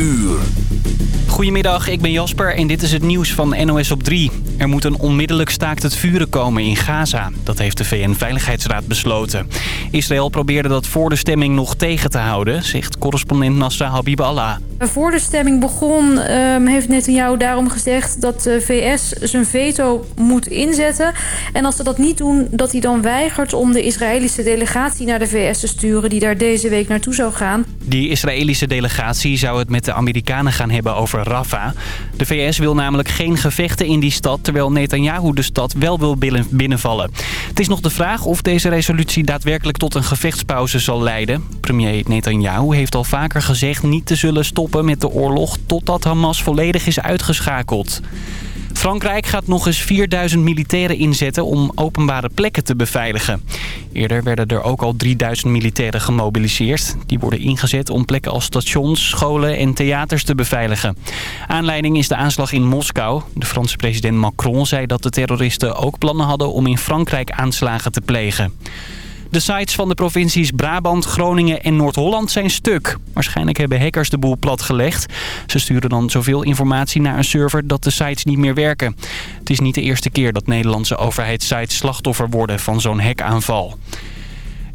uur. Goedemiddag, ik ben Jasper en dit is het nieuws van NOS op 3. Er moet een onmiddellijk staakt het vuren komen in Gaza. Dat heeft de VN-veiligheidsraad besloten. Israël probeerde dat voor de stemming nog tegen te houden, zegt correspondent Nasra Habiballah. Voor de stemming begon um, heeft Netanyahu daarom gezegd dat de VS zijn veto moet inzetten. En als ze dat niet doen, dat hij dan weigert om de Israëlische delegatie naar de VS te sturen... die daar deze week naartoe zou gaan. Die Israëlische delegatie zou het met de Amerikanen gaan hebben over Rafah. De VS wil namelijk geen gevechten in die stad... terwijl Netanyahu de stad wel wil binnenvallen. Het is nog de vraag of deze resolutie daadwerkelijk tot een gevechtspauze zal leiden. Premier Netanyahu heeft al vaker gezegd niet te zullen stoppen met de oorlog... totdat Hamas volledig is uitgeschakeld. Frankrijk gaat nog eens 4000 militairen inzetten om openbare plekken te beveiligen. Eerder werden er ook al 3000 militairen gemobiliseerd. Die worden ingezet om plekken als stations, scholen en theaters te beveiligen. Aanleiding is de aanslag in Moskou. De Franse president Macron zei dat de terroristen ook plannen hadden om in Frankrijk aanslagen te plegen. De sites van de provincies Brabant, Groningen en Noord-Holland zijn stuk. Waarschijnlijk hebben hackers de boel platgelegd. Ze sturen dan zoveel informatie naar een server dat de sites niet meer werken. Het is niet de eerste keer dat Nederlandse overheidssites slachtoffer worden van zo'n hackaanval.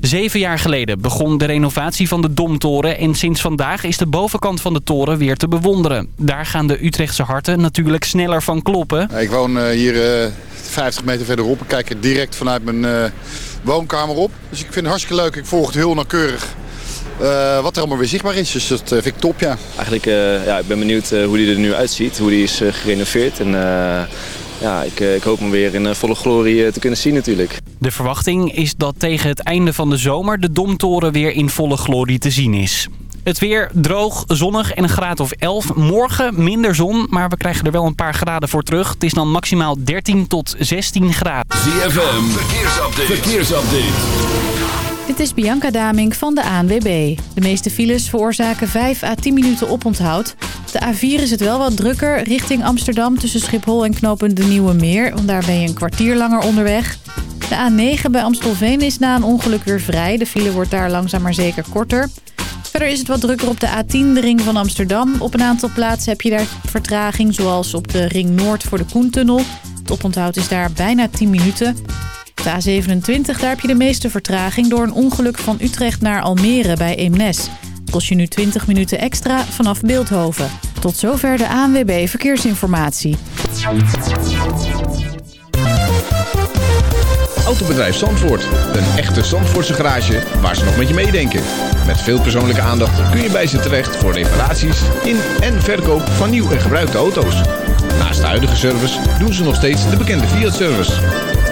Zeven jaar geleden begon de renovatie van de Domtoren en sinds vandaag is de bovenkant van de toren weer te bewonderen. Daar gaan de Utrechtse harten natuurlijk sneller van kloppen. Ik woon eh, hier uh, 50 meter verderop en kijk er direct vanuit mijn uh, woonkamer op. Dus ik vind het hartstikke leuk. Ik volg het heel nauwkeurig. Uh, wat er allemaal weer zichtbaar is. Dus dat uh, vind ik top, ja. Eigenlijk, uh, ja, ik ben benieuwd hoe die er nu uitziet. Hoe die is gerenoveerd. En ja, ik, ik, hoop hem weer in volle glorie te kunnen zien natuurlijk. De verwachting is dat tegen het einde van de zomer de Domtoren weer in volle glorie te zien is. Het weer droog, zonnig en een graad of 11. Morgen minder zon, maar we krijgen er wel een paar graden voor terug. Het is dan maximaal 13 tot 16 graden. ZFM, verkeersupdate. verkeersupdate. Dit is Bianca Daming van de ANWB. De meeste files veroorzaken 5 à 10 minuten oponthoud. De A4 is het wel wat drukker richting Amsterdam tussen Schiphol en knopen de Nieuwe Meer. Want daar ben je een kwartier langer onderweg. De A9 bij Amstelveen is na een ongeluk weer vrij. De file wordt daar langzaam maar zeker korter. Verder is het wat drukker op de A10, de ring van Amsterdam. Op een aantal plaatsen heb je daar vertraging, zoals op de ring Noord voor de Koentunnel. Het oponthoud is daar bijna 10 minuten. De A27, daar heb je de meeste vertraging door een ongeluk van Utrecht naar Almere bij Eemnes. Kost je nu 20 minuten extra vanaf Beeldhoven. Tot zover de ANWB Verkeersinformatie. Autobedrijf Zandvoort. Een echte Zandvoortse garage waar ze nog met je meedenken. Met veel persoonlijke aandacht kun je bij ze terecht voor reparaties in en verkoop van nieuw en gebruikte auto's. Naast de huidige service doen ze nog steeds de bekende Fiat-service.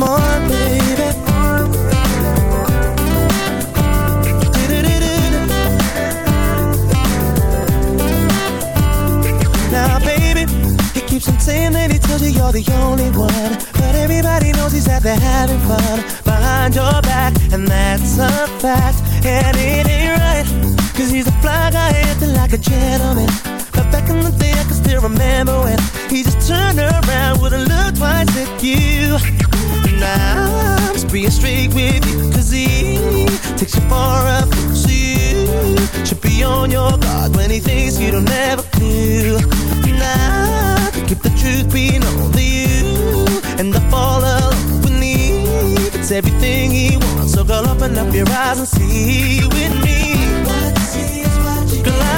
On baby. Now baby, he keeps on saying that he tells you you're the only one. But everybody knows he's out there having fun. Behind your back, and that's a fact. And it ain't right Cause he's a fly guy acting like a gentleman. But back in the day I can still remember when He just turned around, wouldn't look twice at you Now I'm just being straight with you Cause he takes you far up So you. Should be on your guard When he thinks you don't ever do Now keep the truth being only you. And I fall alone beneath It's everything he wants. So girl open up your eyes and see with me. Girl I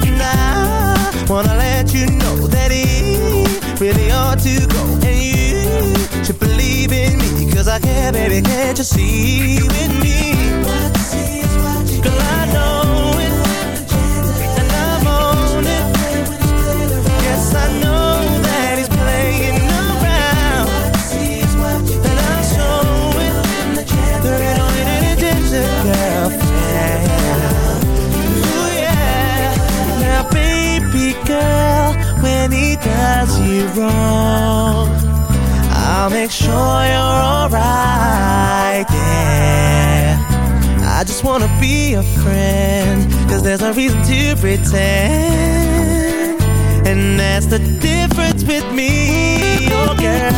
And I wanna let you know that he really ought to go. And you should believe in me. Cause I care, baby, can't you see with me? I know it. And I'm on it. Yes, I know a friend, cause there's no reason to pretend. And that's the difference with me, oh. Girl,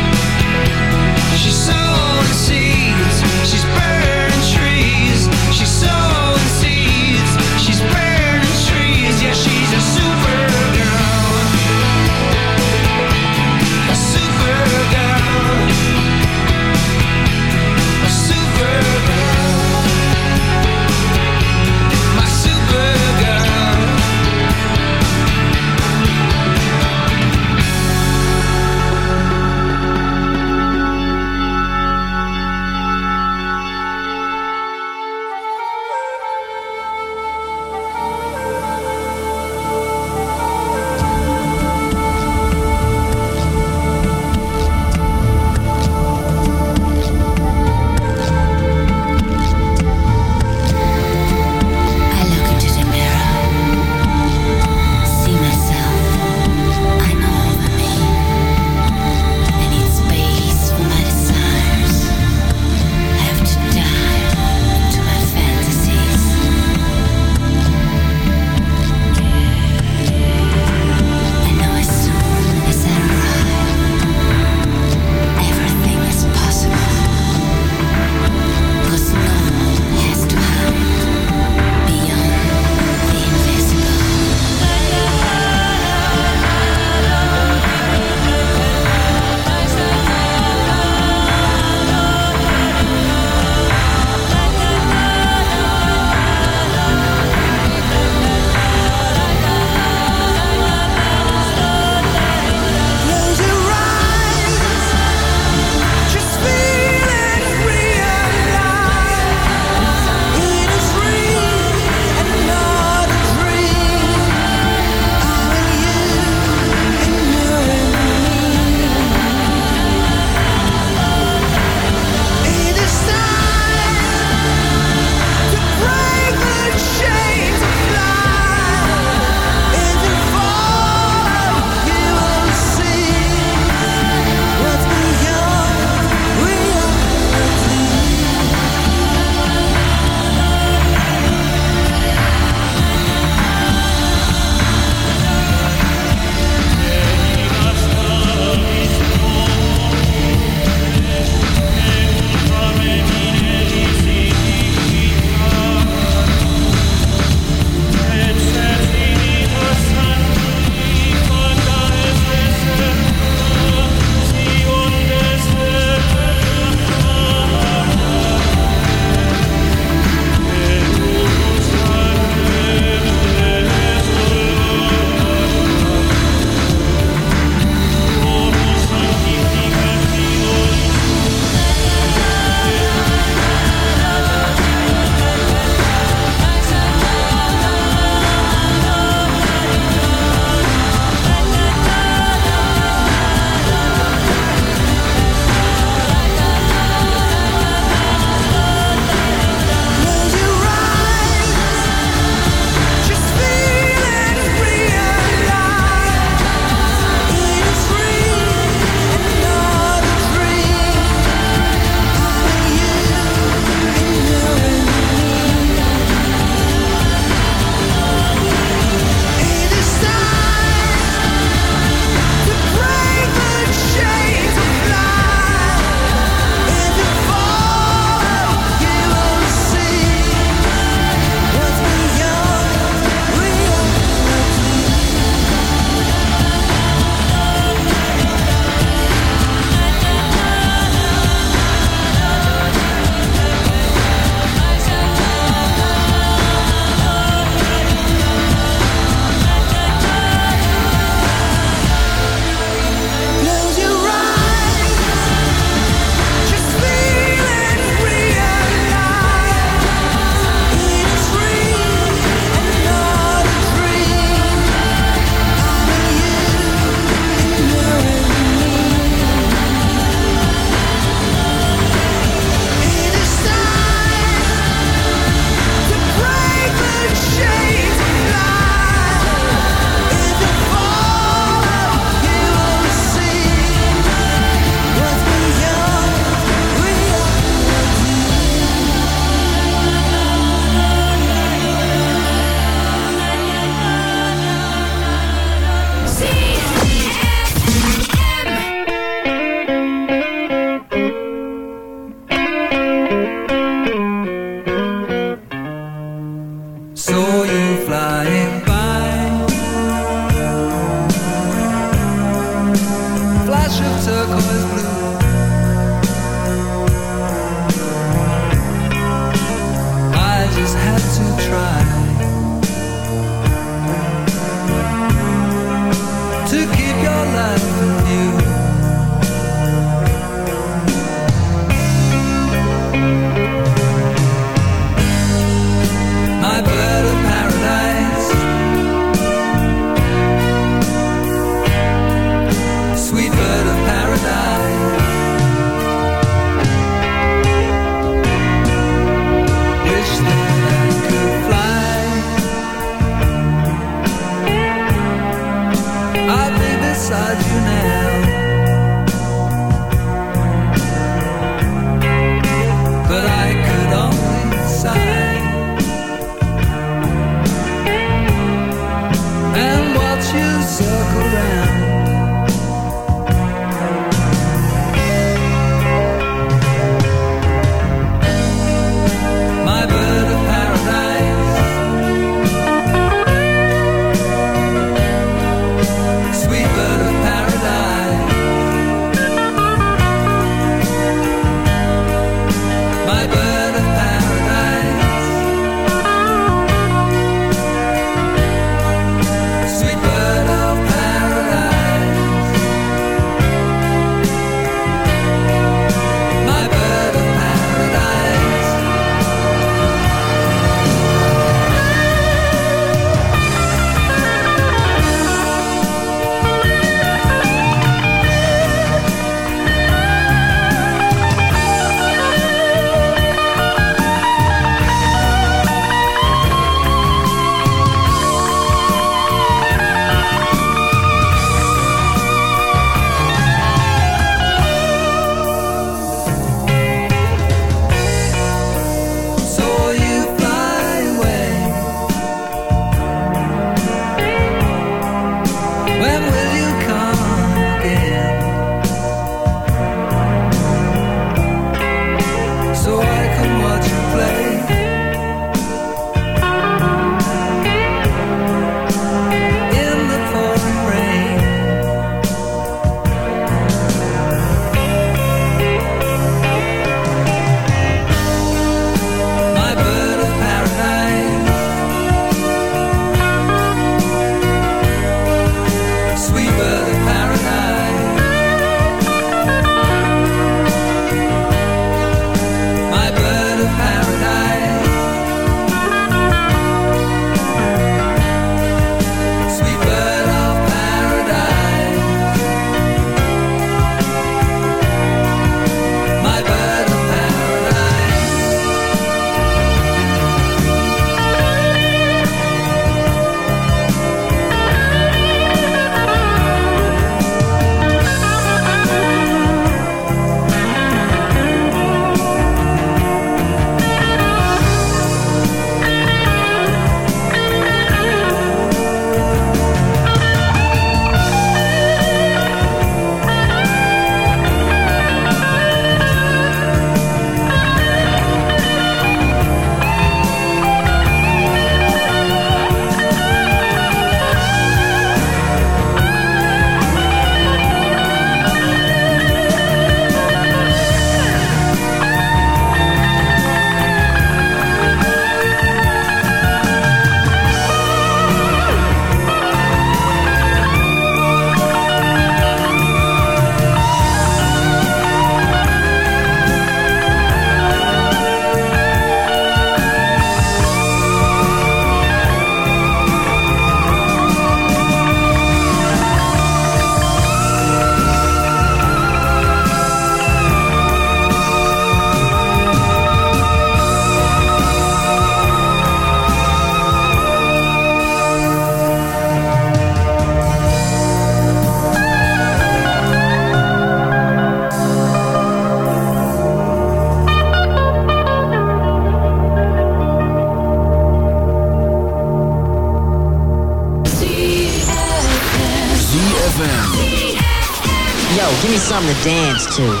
dance to.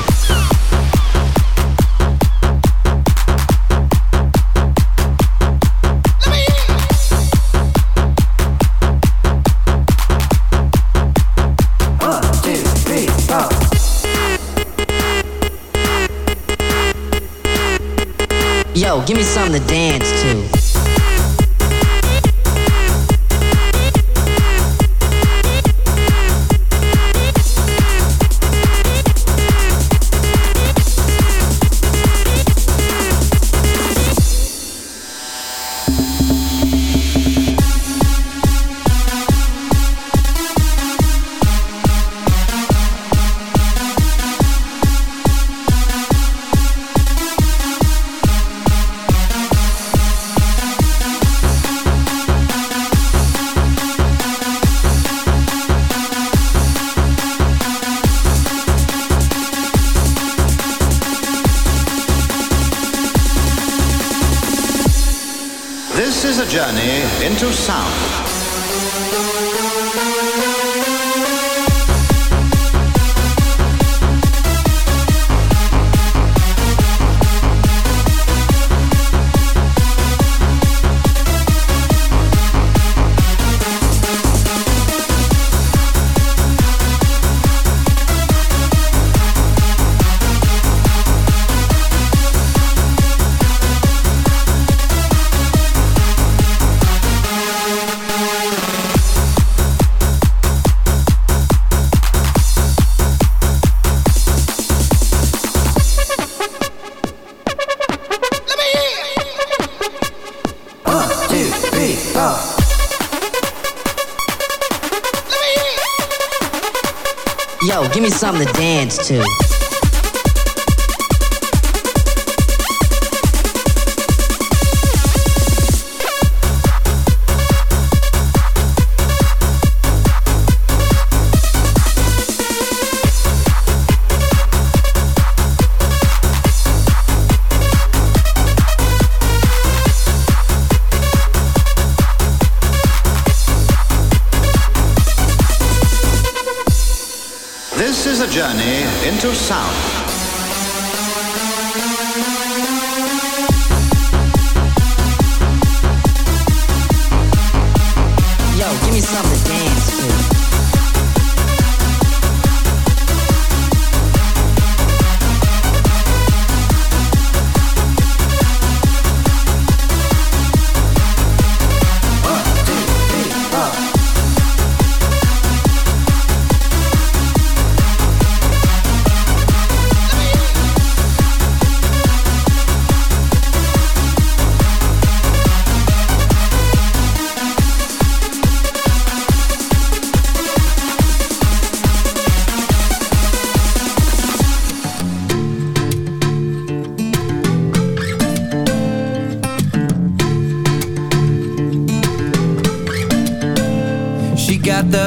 Is a journey into sound.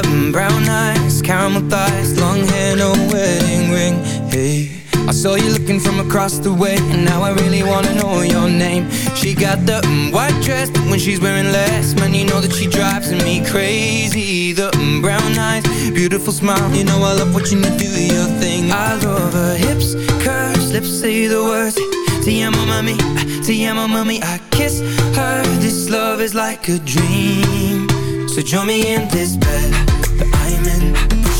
Mm, brown eyes, caramel thighs, long hair, no wedding ring. Hey, I saw you looking from across the way, and now I really wanna know your name. She got the mm, white dress, but when she's wearing less, man, you know that she drives me crazy. The mm, brown eyes, beautiful smile, you know I love watching you do your thing. I love her hips, curves, lips say the words. Te amo, mami, te amo, mami. I kiss her. This love is like a dream. So join me in this bed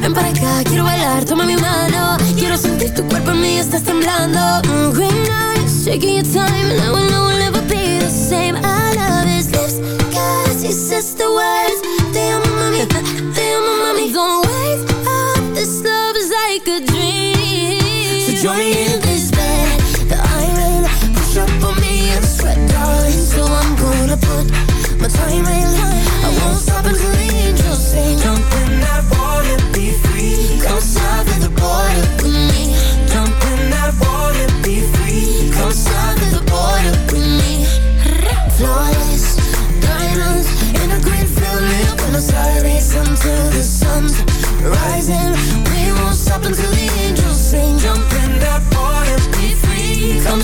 ven para acá, quiero bailar, toma mi mano. Quiero sentir tu cuerpo en mí, estás temblando. Mm, green eyes, taking your time, and I will know we'll never be the same. I love his lips, cause he says the words. Amo, mami, amo, mami. Don't wake up, this love is like a dream. So join me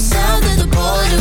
south of the border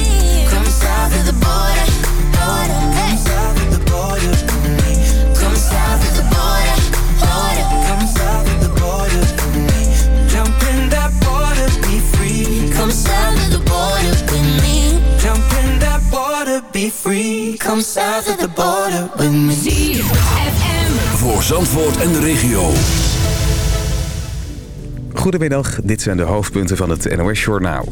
Come south of the border with me. Voor Zandvoort en de regio. Goedemiddag, dit zijn de hoofdpunten van het NOS-journaal.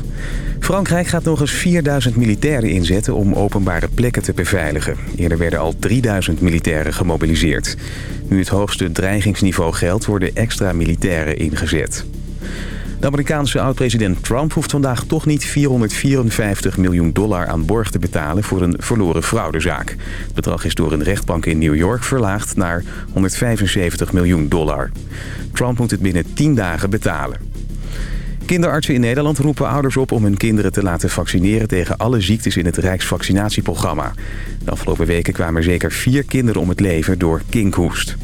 Frankrijk gaat nog eens 4000 militairen inzetten om openbare plekken te beveiligen. Eerder werden al 3000 militairen gemobiliseerd. Nu het hoogste dreigingsniveau geldt, worden extra militairen ingezet. De Amerikaanse oud-president Trump hoeft vandaag toch niet 454 miljoen dollar aan borg te betalen voor een verloren fraudezaak. Het bedrag is door een rechtbank in New York verlaagd naar 175 miljoen dollar. Trump moet het binnen 10 dagen betalen. Kinderartsen in Nederland roepen ouders op om hun kinderen te laten vaccineren tegen alle ziektes in het Rijksvaccinatieprogramma. De afgelopen weken kwamen er zeker vier kinderen om het leven door kinkhoest.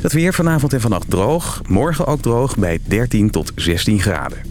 Het weer vanavond en vannacht droog, morgen ook droog bij 13 tot 16 graden.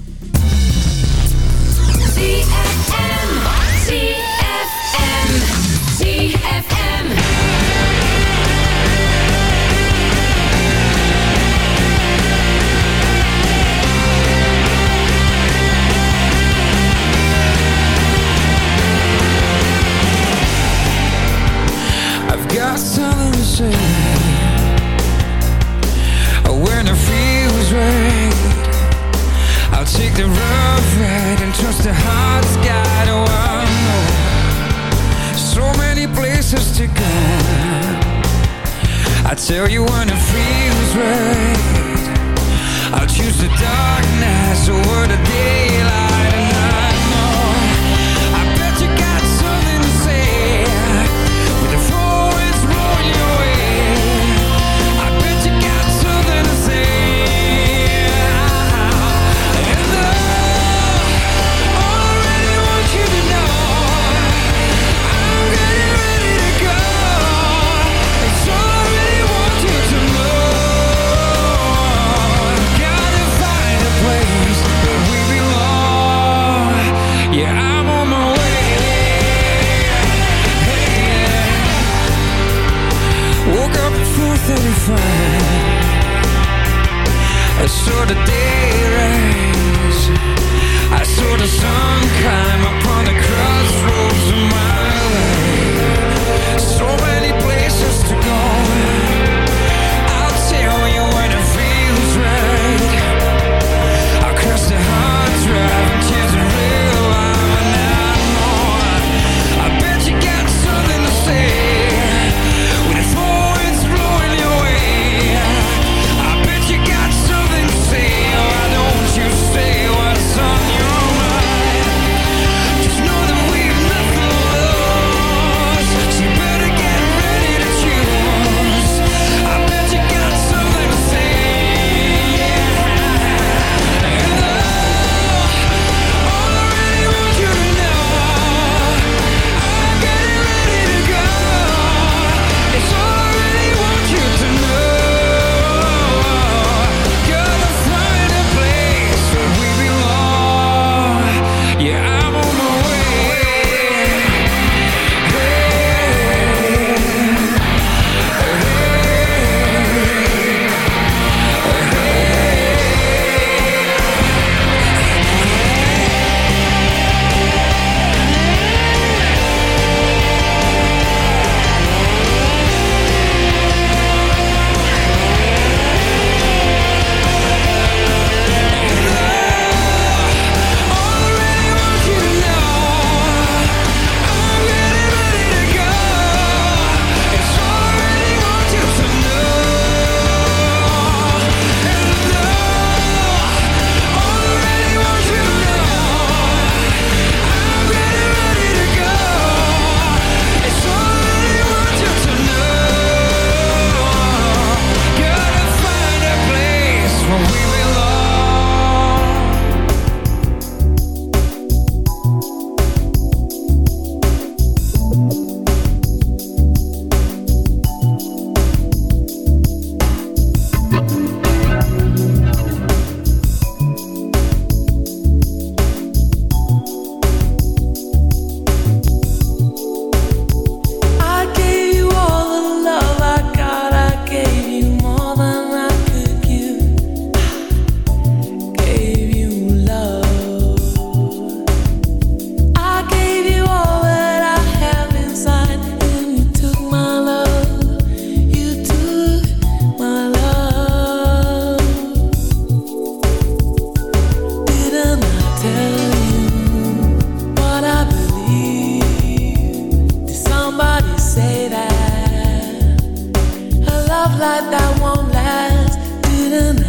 life that won't last. Didn't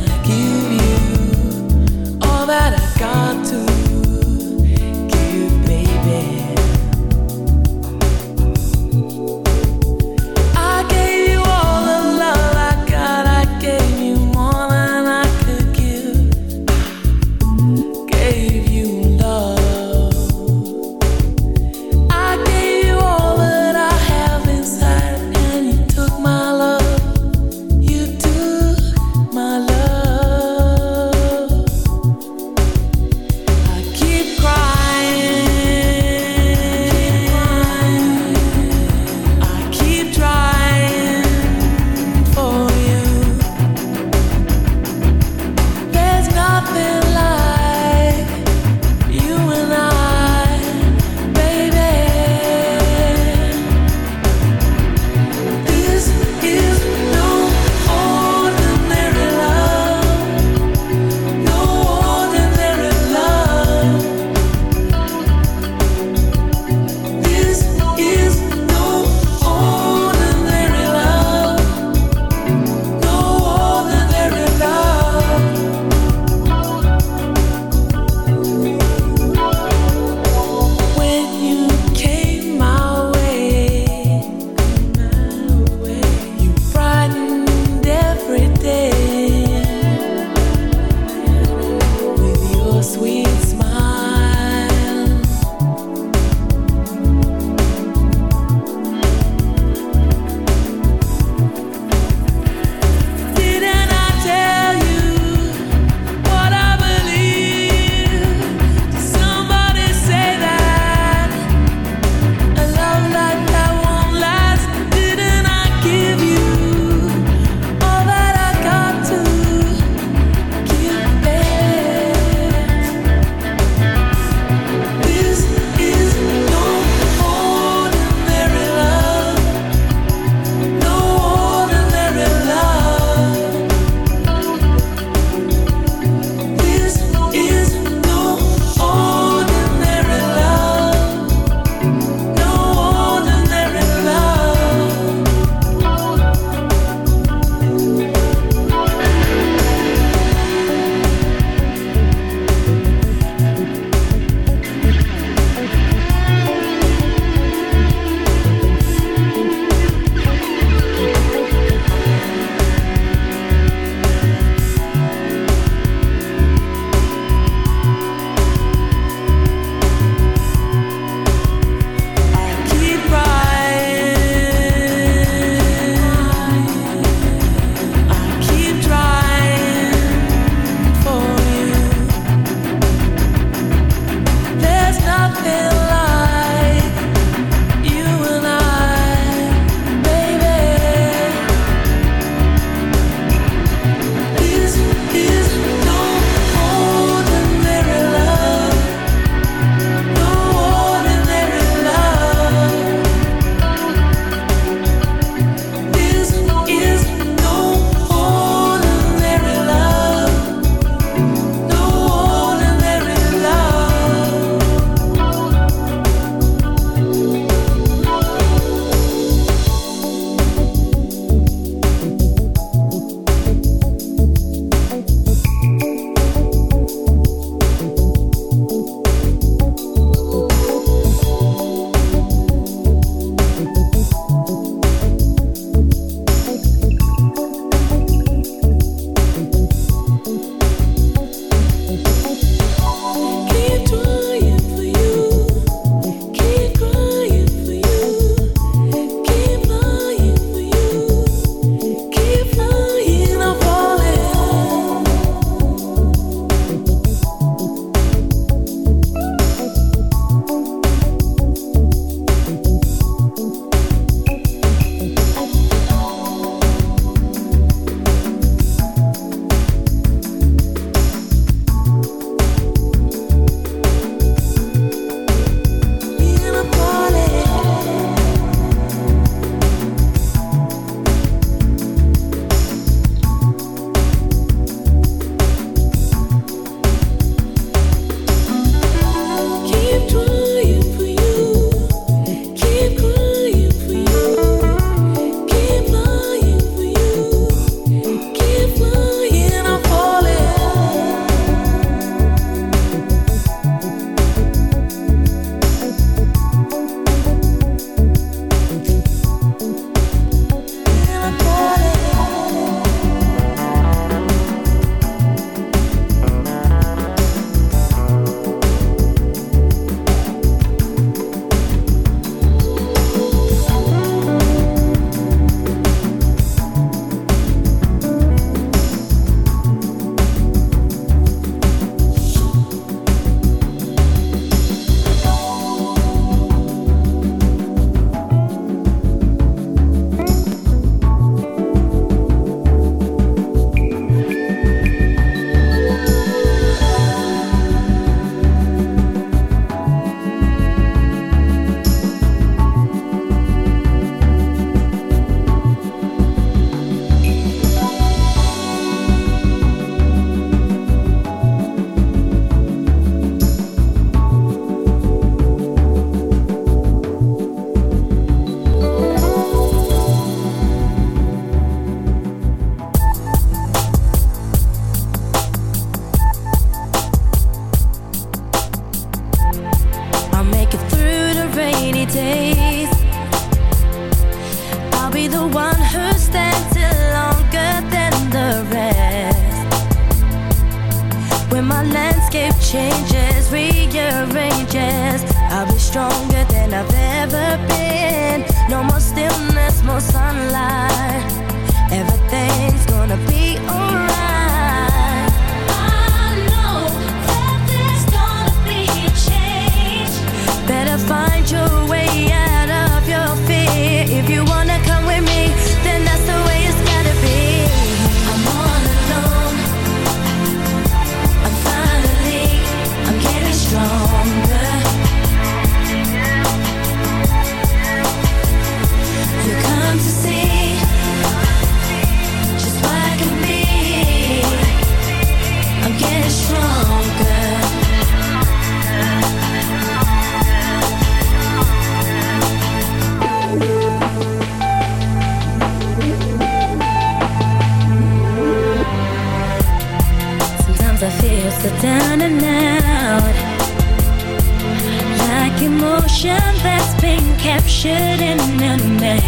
shouldn't have made.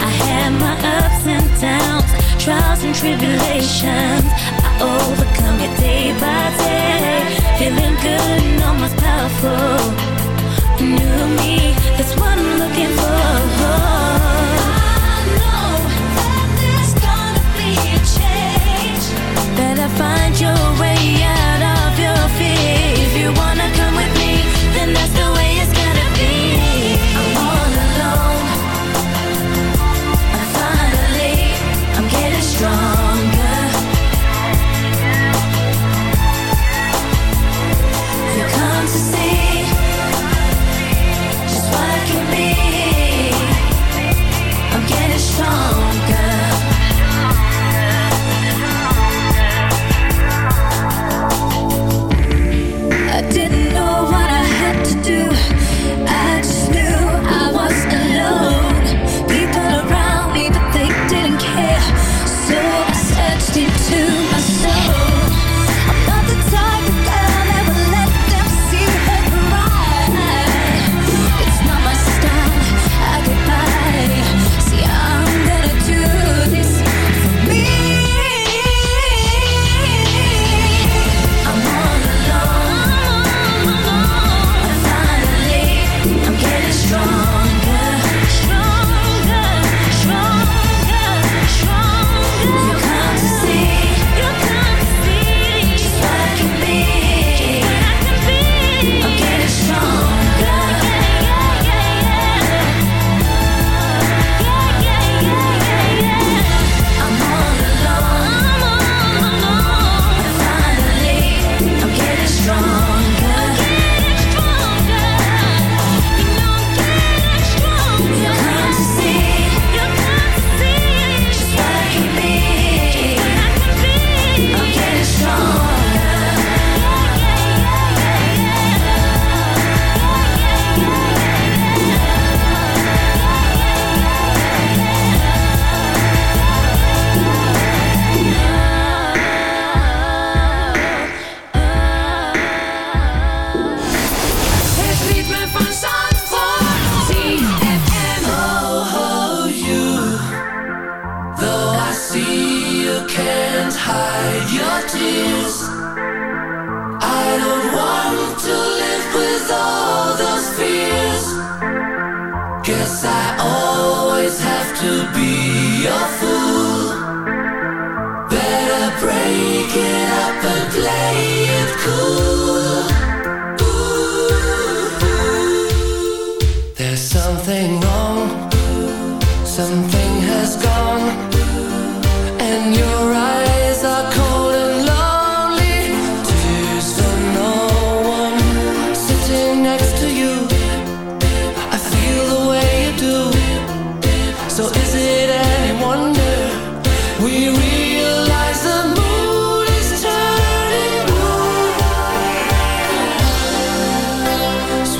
I had my ups and downs, trials and tribulations.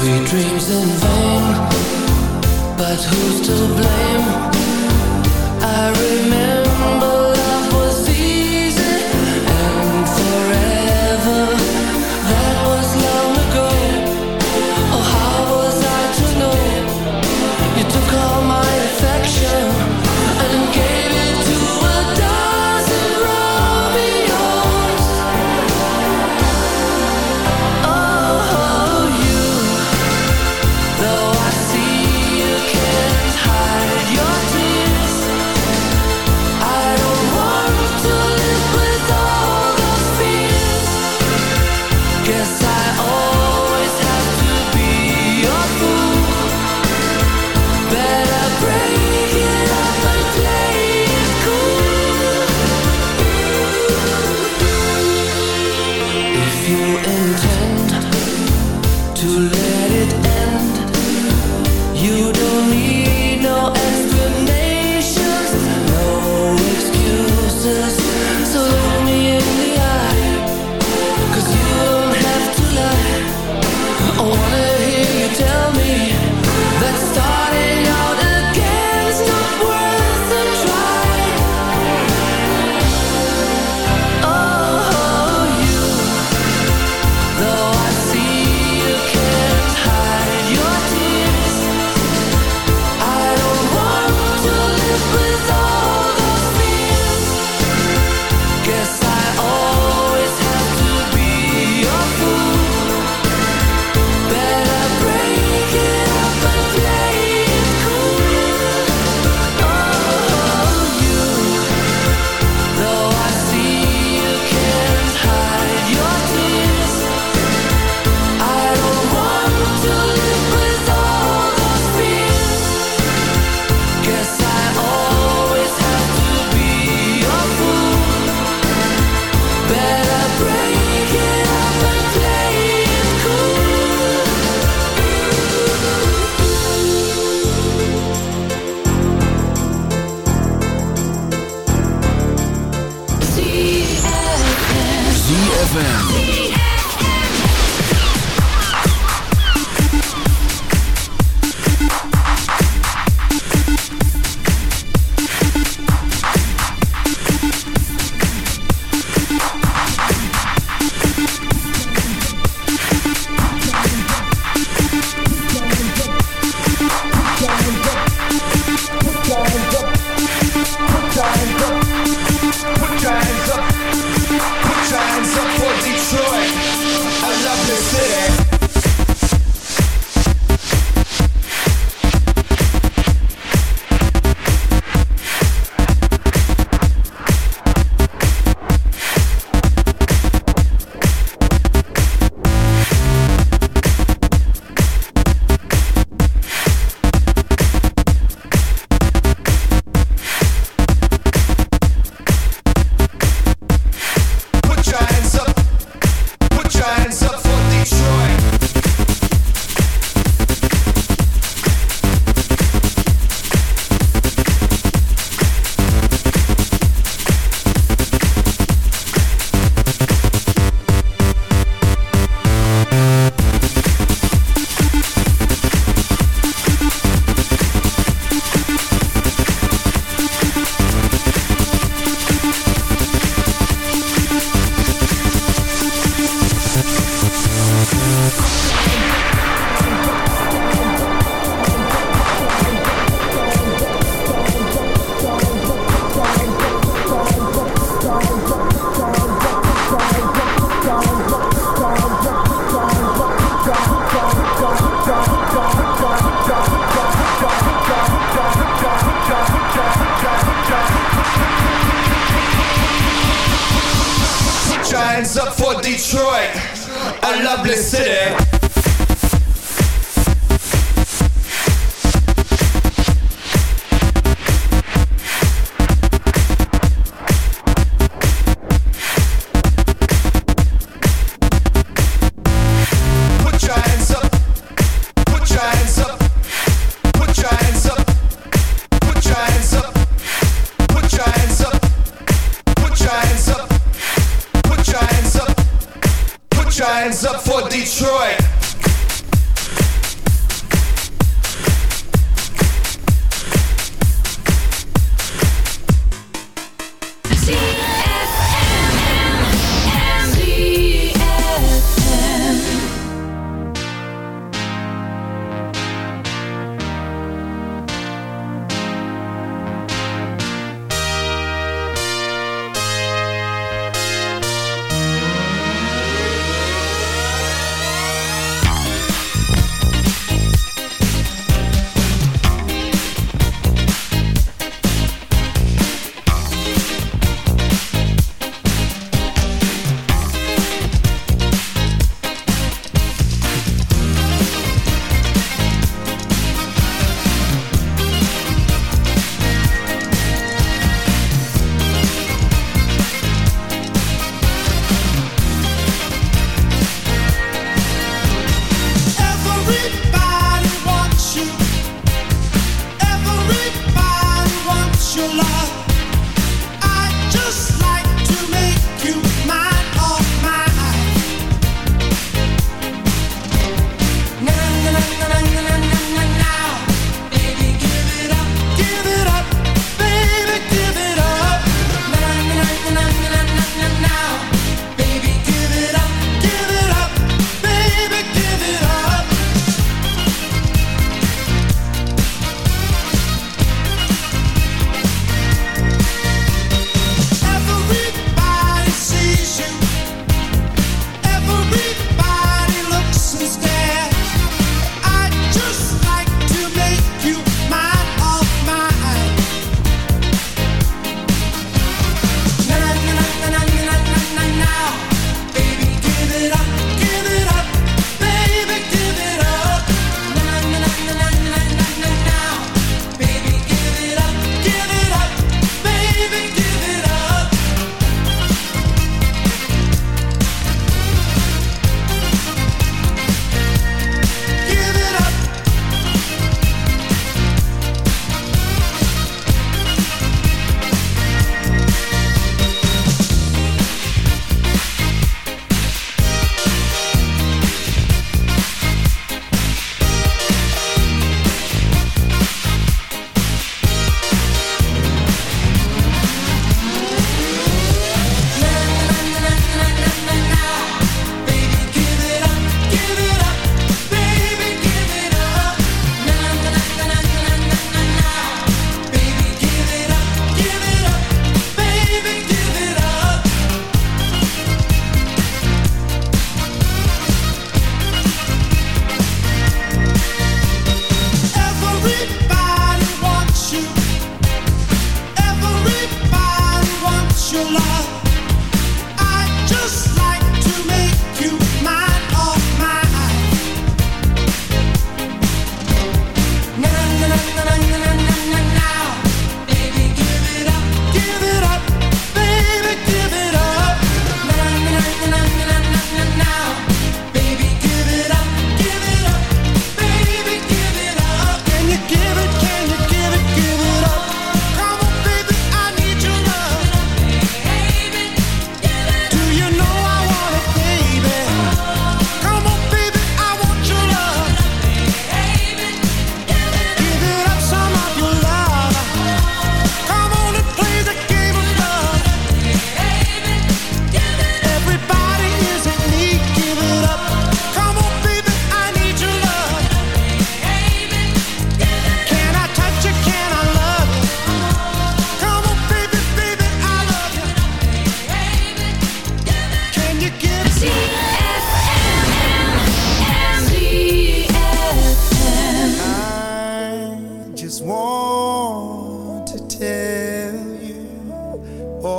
sweet dreams in vain But who's to blame? I remember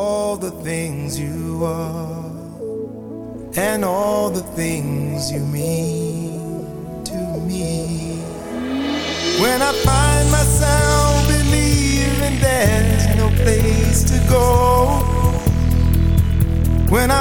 all the things you are and all the things you mean to me. When I find myself believing there's no place to go, when I